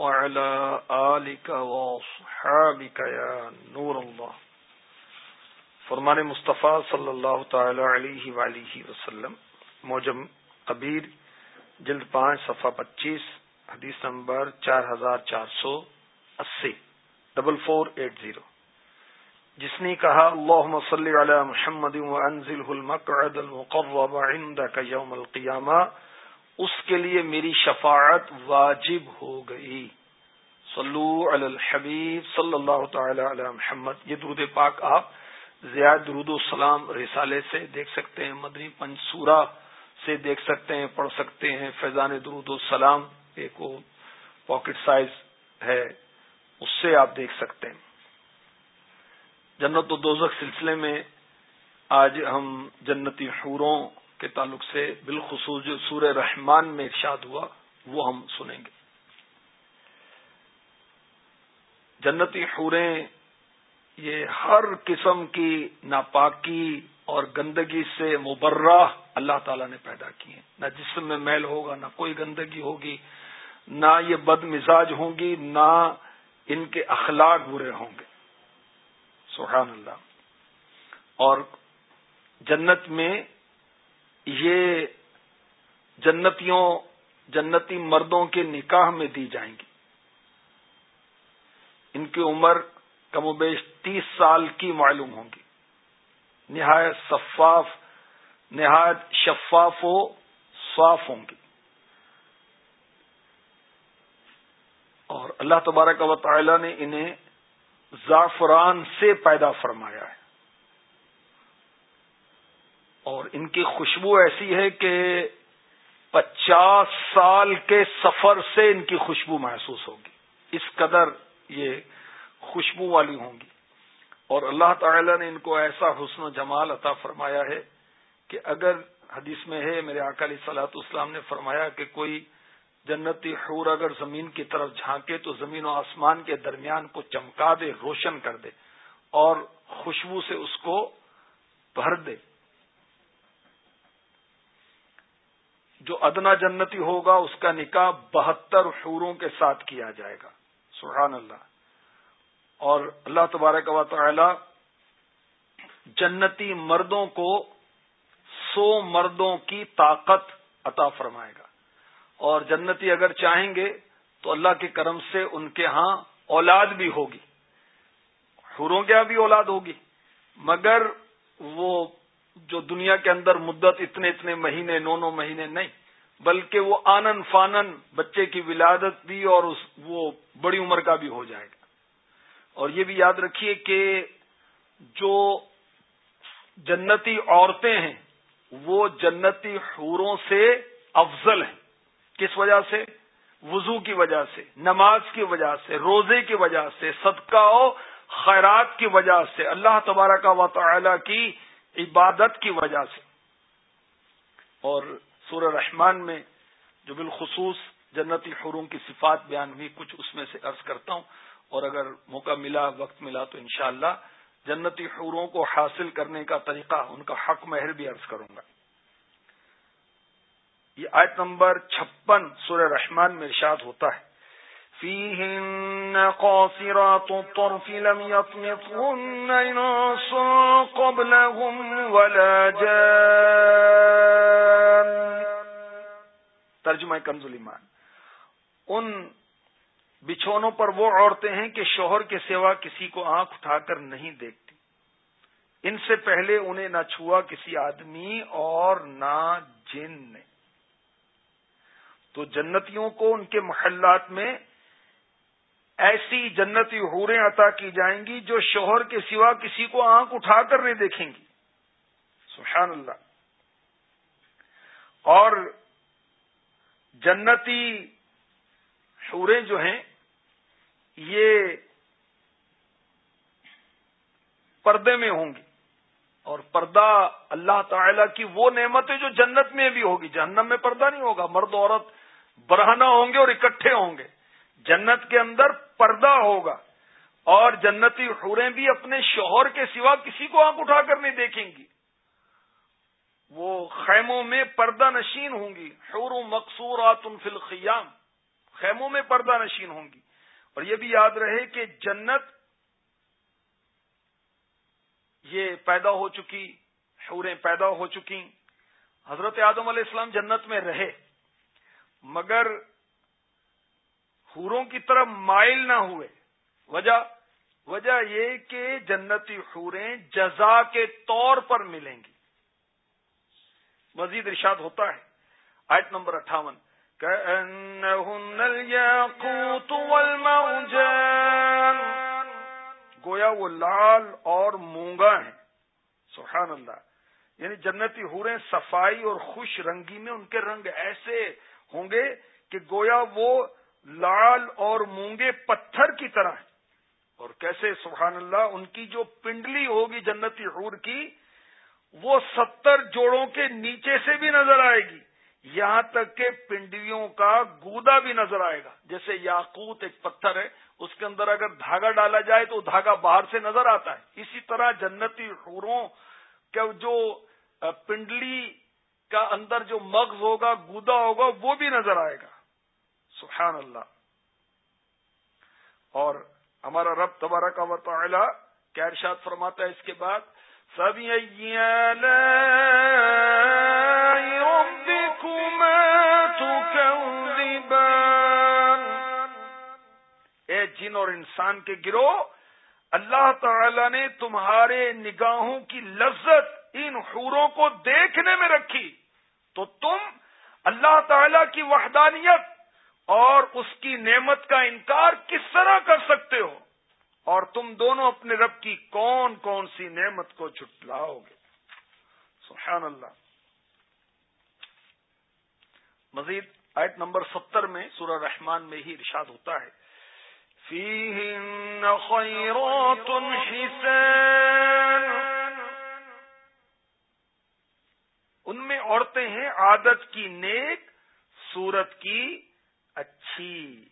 وعلى آلك وصحابك يا نور الله. فرمان مصطفیٰ صلی اللہ تعالی علیہ وآلہ وسلم، موجم کبیر جلد پانچ، صفحہ پچیس، حدیث نمبر چار ہزار چار سو اسی، ڈبل فور ایٹ زیرو۔ جس نے کہا اللہ صلی علی محمد المقعد المقرب عندك یوم القیامہ اس کے لیے میری شفاعت واجب ہو گئی۔ صلو علی الحبیب صلی اللہ تعالی علی محمد۔ یہ درود پاک آپ زیاد درود السلام رسالے سے دیکھ سکتے ہیں، مدنی پنسورا سے دیکھ سکتے ہیں، پڑھ سکتے ہیں۔ فیضان درود السلام ایک پاکٹ سائز ہے، اس سے آپ دیکھ سکتے ہیں۔ جنت و دوزخ سلسلے میں آج ہم جنتی حوروں کے تعلق سے بالخصوص جو سورہ رحمان میں ارشاد ہوا، وہ ہم سنیں گے۔ جنتی حوریں، یہ ہر قسم کی ناپاکی اور گندگی سے مبرہ اللہ تعالی نے پیدا کی ہیں۔ نہ جسم میں میل ہوگا، نہ کوئی گندگی ہوگی، نہ یہ بد مزاج ہوں گی، نہ ان کے اخلاق برے ہوں گے۔ سبحان اللہ۔ اور جنت میں یہ جنتیوں، جنتی مردوں کے نکاح میں دی جائیں گی۔ ان کی عمر کم و بیش تیس سال کی معلوم ہوں گی۔ نہایت شفاف نہایت شفاف و صاف ہوں گی۔ اور اللہ تبارک و تعالی نے انہیں زعفران سے پیدا فرمایا ہے۔ اور ان کی خوشبو ایسی ہے کہ پچاس سال کے سفر سے ان کی خوشبو محسوس ہوگی۔ اس قدر یہ خوشبو والی ہوں گی۔ اور اللہ تعالی نے ان کو ایسا حسن و جمال عطا فرمایا ہے کہ اگر حدیث میں ہے، میرے اکالی صلاحت اسلام نے فرمایا کہ کوئی جنتی حور اگر زمین کی طرف جھانکے تو زمین و آسمان کے درمیان کو چمکا دے، روشن کر دے اور خوشبو سے اس کو بھر دے۔ جو ادنا جنتی ہوگا، اس کا نکاح بہتر حوروں کے ساتھ کیا جائے گا۔ سبحان اللہ۔ اور اللہ تبارک و تعالی جنتی مردوں کو سو مردوں کی طاقت عطا فرمائے گا۔ اور جنتی اگر چاہیں گے، تو اللہ کے کرم سے ان کے ہاں اولاد بھی ہوگی۔ حوروں کے ہاں بھی اولاد ہوگی۔ مگر وہ جو دنیا کے اندر مدت اتنے اتنے مہینے، نو نو مہینے نہیں، بلکہ وہ آنن فانن بچے کی ولادت بھی اور اس وہ بڑی عمر کا بھی ہو جائے گا۔ اور یہ بھی یاد رکھیے کہ جو جنتی عورتیں ہیں، وہ جنتی حوروں سے افضل ہیں۔ کس وجہ سے؟ وضو کی وجہ سے، نماز کی وجہ سے، روزے کی وجہ سے، صدقہ و خیرات کی وجہ سے۔ اللہ تبارک و تعالی کی عبادت کی وجہ سے۔ اور سورہ رحمان میں جو بالخصوص جنتی حروم کی صفات بیان ہوئی، کچھ اس میں سے عرض کرتا ہوں۔ اور اگر موقع ملا، وقت ملا تو انشاءاللہ جنتی حوروں کو حاصل کرنے کا طریقہ، ان کا حق مہر بھی عرض کروں گا۔ یہ آیت نمبر چھپن سورہ رحمان میں ارشاد ہوتا ہے۔ فيهن قاصرات الطرف لم يطمثهن إنس قبلهم ولا جان. ترجمہ کنزل ایمان. ان بچھونوں پر وہ عورتیں ہیں کہ شوہر کے سوا کسی کو آنکھ اٹھا کر نہیں دیکھتی. ان سے پہلے انہیں نہ چھوا کسی آدمی اور نہ جن نے. تو جنتیوں کو ان کے محلات میں ایسی جنتی حوریں عطا کی جائیں گی جو شوہر کے سوا کسی کو آنکھ اٹھا کر نہیں دیکھیں گی۔ سبحان اللہ۔ اور جنتی حوریں جو ہیں، یہ پردے میں ہوں گی۔ اور پردہ اللہ تعالی کی وہ نعمت ہے جو جنت میں بھی ہوگی۔ جہنم میں پردہ نہیں ہوگا، مرد، عورت برہنہ ہوں گے اور اکٹھے ہوں گے۔ جنت کے اندر پردہ ہوگا اور جنتی حوریں بھی اپنے شوہر کے سوا کسی کو آنکھ اٹھا کر نہیں دیکھیں گی۔ وہ خیموں میں پردہ نشین ہوں گی۔ حور مقصورات فی الخیام۔ خیموں میں پردہ نشین ہوں گی۔ اور یہ بھی یاد رہے کہ جنت یہ پیدا ہو چکی، حوریں پیدا ہو چکی حضرت آدم علیہ السلام جنت میں رہے، مگر حوروں کی طرف مائل نہ ہوئے۔ وجہ وجہ یہ کہ جنتی حوریں جزا کے طور پر ملیں گی۔ مزید ارشاد ہوتا ہے۔ آیت نمبر اٹھاون۔ گویا وہ لال اور مونگا ہیں۔ سبحان اللہ۔ یعنی جنتی حوریں صفائی اور خوش رنگی میں ان کے رنگ ایسے ہوں گے کہ گویا وہ لال اور مونگے پتھر کی طرح ہیں۔ اور کیسے سبحان اللہ ان کی جو پنڈلی ہوگی جنتی حور کی، وہ ستر جوڑوں کے نیچے سے بھی نظر آئے گی۔ یہاں تک کہ پنڈلیوں کا گودا بھی نظر آئے گا۔ جیسے یاقوت ایک پتھر ہے، اس کے اندر اگر دھاگا ڈالا جائے تو دھاگا باہر سے نظر آتا ہے۔ اسی طرح جنتی حوروں کا جو پنڈلی کا اندر جو مغز ہوگا، گودا ہوگا، وہ بھی نظر آئے گا۔ سبحان اللہ۔ اور ہمارا رب تبارہ کا تعالی کیا ارشاد فرماتا ہے اس کے بعد سبھی اے جن اور انسان کے گروہ، اللہ تعالی نے تمہارے نگاہوں کی لذت ان حوروں کو دیکھنے میں رکھی۔ تو تم اللہ تعالی کی وحدانیت اور اس کی نعمت کا انکار کس طرح کر سکتے ہو؟ اور تم دونوں اپنے رب کی کون کون سی نعمت کو چھٹلاؤ گے؟ سبحان اللہ۔ مزید آیت نمبر ستر میں سورہ رحمان میں ہی ارشاد ہوتا ہے۔ خیرات حسان۔ ان میں عورتیں ہیں، عادت کی نیک، صورت کی اچھی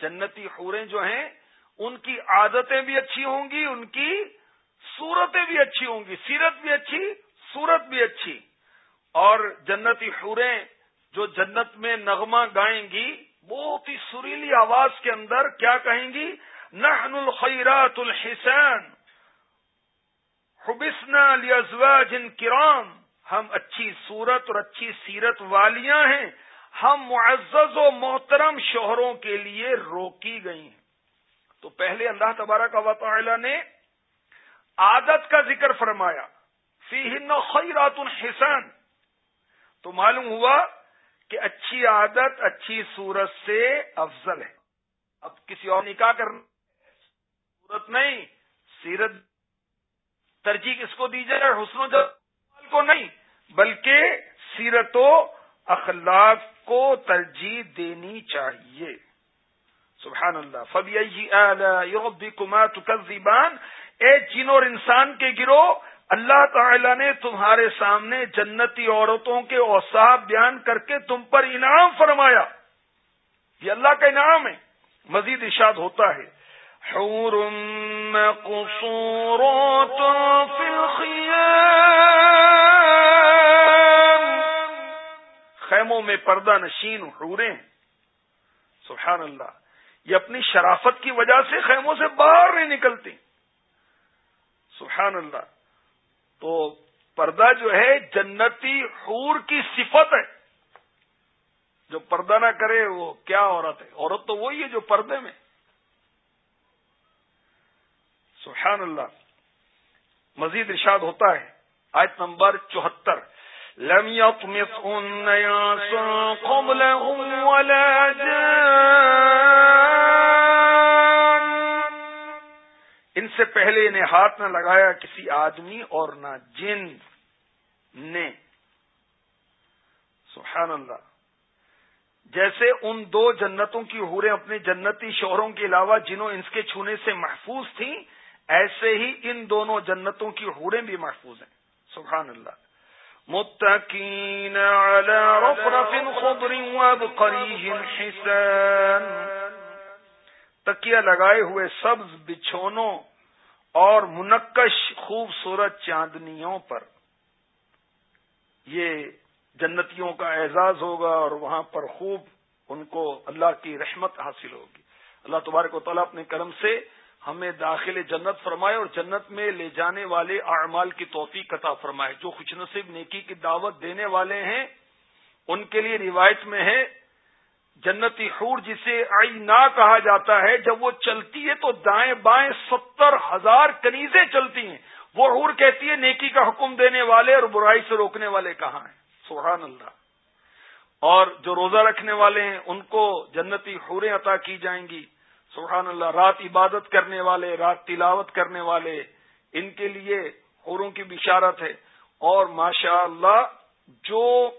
جنتی حوریں جو ہیں، ان کی عادتیں بھی اچھی ہوں گی، ان کی صورتیں بھی اچھی ہوں گی، سیرت بھی اچھی، صورت بھی اچھی۔ اور جنتی حوریں جو جنت میں نغمہ گائیں گی، بہت ہی سریلی آواز کے اندر کیا کہیں گی؟ نحن الخیرات الحسین حبسنا لیازواج کرام۔ ہم اچھی صورت اور اچھی سیرت والیاں ہیں۔ ہم معزز و محترم شوہروں کے لیے روکی گئی ہیں۔ تو پہلے اللہ تبارک کا تعالی نے عادت کا ذکر فرمایا۔ فی ہند خیرات الحسن تو معلوم ہوا کہ اچھی عادت، اچھی صورت سے افضل ہے۔ اب کسی اور نکاح کرنا صورت نہیں، سیرت ترجیح کس کو دی جائے حسن و جب کو نہیں، بلکہ سیرت و اخلاق کو ترجیح دینی چاہیے۔ سبحان اللہ۔ فبی کمات اے جن اور انسان کے گروہ، اللہ تعالی نے تمہارے سامنے جنتی عورتوں کے اوساف بیان کر کے تم پر انعام فرمایا۔ یہ اللہ کا انعام ہے۔ مزید ارشاد ہوتا ہے۔ حور خیموں میں پردہ نشین حوریں سبحان اللہ۔ یہ اپنی شرافت کی وجہ سے خیموں سے باہر نہیں نکلتی۔ سبحان اللہ۔ تو پردہ جو ہے جنتی حور کی صفت ہے۔ جو پردہ نہ کرے وہ کیا عورت ہے؟ عورت تو وہی ہے جو پردے میں۔ سبحان اللہ۔ مزید ارشاد ہوتا ہے۔ آیت نمبر چوہتر۔ لم يطمثهن ياس قبلهم ولا جان۔ ان سے پہلے انہیں ہاتھ نہ لگایا کسی آدمی اور نہ جن نے۔ سبحان اللہ۔ جیسے ان دو جنتوں کی حوریں اپنے جنتی شوہروں کے علاوہ جنہوں انس کے چھونے سے محفوظ تھیں، ایسے ہی ان دونوں جنتوں کی حوریں بھی محفوظ ہیں۔ سبحان اللہ۔ متكين على رفرف خضر وابقريه حسان تکیا لگائے ہوئے سبز بچھونوں اور منقش خوبصورت چاندنیوں پر. یہ جنتیوں کا اعزاز ہوگا اور وہاں پر خوب ان کو اللہ کی رحمت حاصل ہوگی. اللہ تبارک و تعالیٰ اپنے کرم سے ہمیں داخل جنت فرمائے اور جنت میں لے جانے والے اعمال کی توفیق عطا فرمائے۔ جو خوش نصیب نیکی کی دعوت دینے والے ہیں، ان کے لیے روایت میں ہے، جنتی حور جسے آئینہ کہا جاتا ہے، جب وہ چلتی ہے تو دائیں بائیں ستر ہزار کنیزیں چلتی ہیں۔ وہ حور کہتی ہے، نیکی کا حکم دینے والے اور برائی سے روکنے والے کہاں ہیں؟ سبحان اللہ۔ اور جو روزہ رکھنے والے ہیں، ان کو جنتی حوریں عطا کی جائیں گی۔ سبحان اللہ، رات عبادت کرنے والے، رات تلاوت کرنے والے، ان کے لیے حوروں کی بشارت ہے۔ اور ماشاء اللہ جو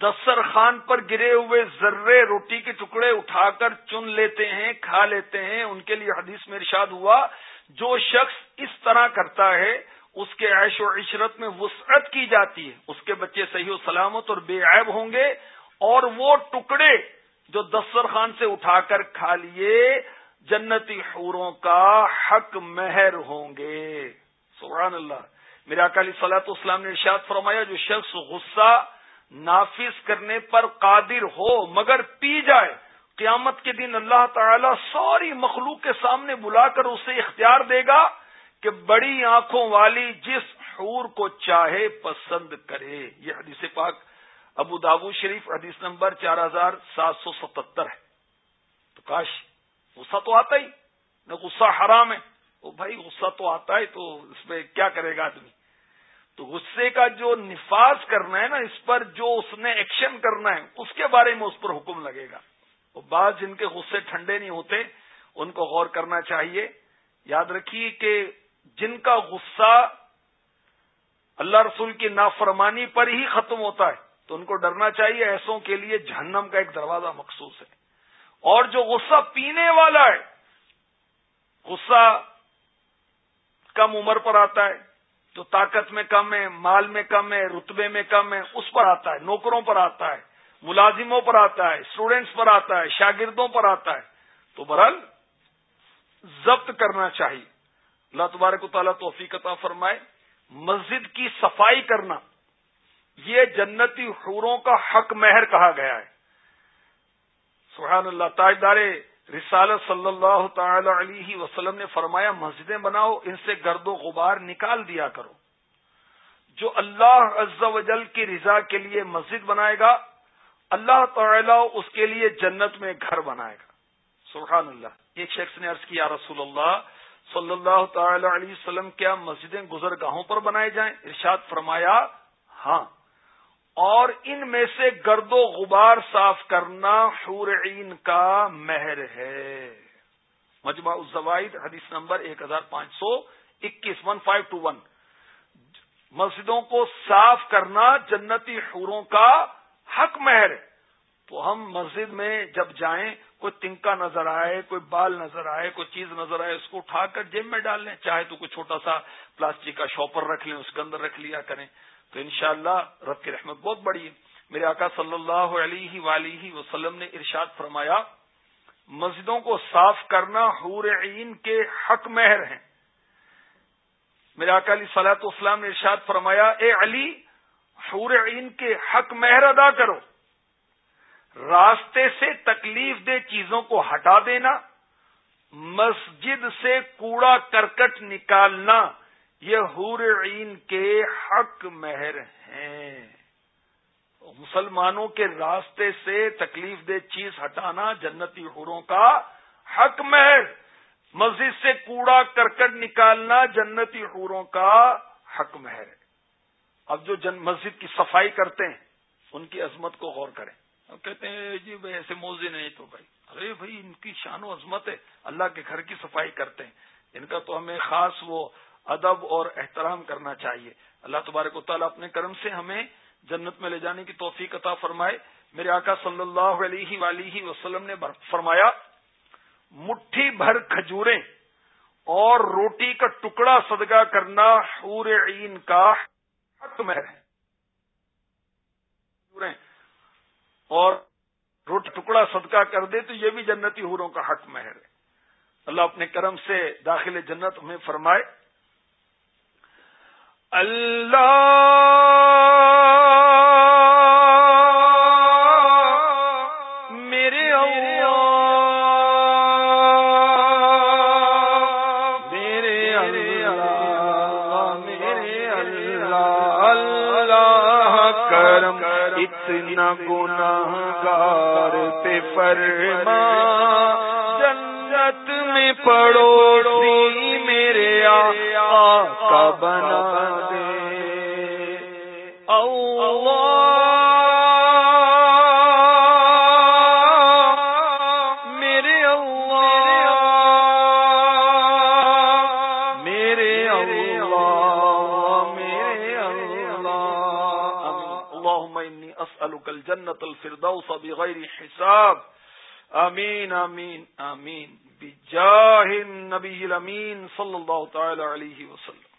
دستر خان پر گرے ہوئے ذرے روٹی کے ٹکڑے اٹھا کر چن لیتے ہیں، کھا لیتے ہیں، ان کے لیے حدیث میں ارشاد ہوا، جو شخص اس طرح کرتا ہے، اس کے عیش و عشرت میں وسعت کی جاتی ہے۔ اس کے بچے صحیح و سلامت اور بے عیب ہوں گے، اور وہ ٹکڑے جو دسترخوان سے اٹھا کر کھا لیے، جنتی حوروں کا حق مہر ہوں گے۔ سبحان اللہ۔ میرا اکالی سلاط اسلام نے ارشاد فرمایا، جو شخص غصہ نافذ کرنے پر قادر ہو، مگر پی جائے، قیامت کے دن اللہ تعالی ساری مخلوق کے سامنے بلا کر اسے اختیار دے گا کہ بڑی آنکھوں والی جس حور کو چاہے پسند کرے۔ یہ حدیث پاک ابو دابو شریف حدیث نمبر چار ہزار سات سو ستہتر ہے۔ تو کاش غصہ تو آتا ہی، نہ غصہ حرام ہے۔ وہ بھائی، غصہ تو آتا ہے تو اس میں کیا کرے گا آدمی؟ تو غصے کا جو نفاذ کرنا ہے نا، اس پر جو اس نے ایکشن کرنا ہے، اس کے بارے میں اس پر حکم لگے گا۔ بعض جن کے غصے ٹھنڈے نہیں ہوتے، ان کو غور کرنا چاہیے۔ یاد رکھیے کہ جن کا غصہ اللہ رسول کی نافرمانی پر ہی ختم ہوتا ہے تو ان کو ڈرنا چاہیے، ایسوں کے لیے جہنم کا ایک دروازہ مخصوص ہے۔ اور جو غصہ پینے والا ہے، غصہ کم عمر پر آتا ہے، جو طاقت میں کم ہے، مال میں کم ہے، رتبے میں کم ہے، اس پر آتا ہے، نوکروں پر آتا ہے، ملازموں پر آتا ہے اسٹوڈینٹس پر آتا ہے، شاگردوں پر آتا ہے۔ تو برحال ضبط کرنا چاہیے۔ اللہ تبارک و تعالیٰ توفیق عطا فرمائے۔ مسجد کی صفائی کرنا۔ یہ جنتی حوروں کا حق مہر کہا گیا ہے۔ سبحان اللہ، تاجدار رسالت صلی اللہ تعالی علیہ وسلم نے فرمایا، مسجدیں بناؤ، ان سے گرد و غبار نکال دیا کرو۔ جو اللہ عز و جل کی رضا کے لیے مسجد بنائے گا، اللہ تعالی اس کے لیے جنت میں گھر بنائے گا۔ سبحان اللہ۔ ایک شخص نے عرض کیا رسول اللہ، صلی اللہ تعالی علیہ وسلم، کیا مسجدیں گزر گاہوں پر بنائے جائیں؟ ارشاد فرمایا ہاں۔ اور ان میں سے گرد و غبار صاف کرنا حورعین کا مہر ہے۔ مجمع الزوائد، حدیث نمبر ایک ہزار پانچ سو اکیس ون فائیو ٹو ون مسجدوں کو صاف کرنا جنتی حوروں کا حق مہر ہے۔ تو ہم مسجد میں جب جائیں کوئی تنکا نظر آئے، کوئی بال نظر آئے، کوئی چیز نظر آئے، اس کو اٹھا کر جیب میں ڈال لیں، چاہے تو کوئی چھوٹا سا پلاسٹک کا شاپر رکھ لیں، اس کے اندر رکھ لیا کریں۔ تو انشاءاللہ رب کی رحمت بہت بڑی ہے۔ میرے آقا صلی اللہ علیہ ولیہ وسلم نے ارشاد فرمایا، مسجدوں کو صاف کرنا حور عین کے حق مہر ہیں۔ میرے آقا علی صلاحت اسلام نے ارشاد فرمایا، اے علی، حور عین کے حق مہر ادا کرو۔ راستے سے تکلیف دہ چیزوں کو ہٹا دینا، مسجد سے کوڑا کرکٹ نکالنا، یہ حور عین کے حق مہر ہیں۔ مسلمانوں کے راستے سے تکلیف دہ چیز ہٹانا جنتی حوروں کا حق مہر، مسجد سے کوڑا کرکٹ نکالنا جنتی حوروں کا حق مہر۔ ہے اب جو جن مسجد کی صفائی کرتے ہیں، ان کی عظمت کو غور کریں۔ کہتے ہیں جی بھائی، ایسے موزے نہیں تو بھائی۔ ارے بھائی، ان کی شان و عظمت ہے۔ اللہ کے گھر کی صفائی کرتے ہیں۔ ان کا تو ہمیں خاص وہ ادب اور احترام کرنا چاہیے۔ اللہ تبارک و تعالیٰ اپنے کرم سے ہمیں جنت میں لے جانے کی توفیق عطا فرمائے۔ میرے آقا صلی اللہ علیہ ولیہ وسلم نے فرمایا، مٹھی بھر کھجوریں اور روٹی کا ٹکڑا صدقہ کرنا حور عین کا حق مہر ہے۔ اور روٹ ٹکڑا صدقہ کر دے تو یہ بھی جنتی ہوروں کا حق مہر ہے۔ اللہ اپنے کرم سے داخل جنت ہمیں فرمائے۔ اللہ الفردوس بغیر حساب. امین امین امین بجاہ النبی الامین صلی اللہ تعالی علیہ وسلم.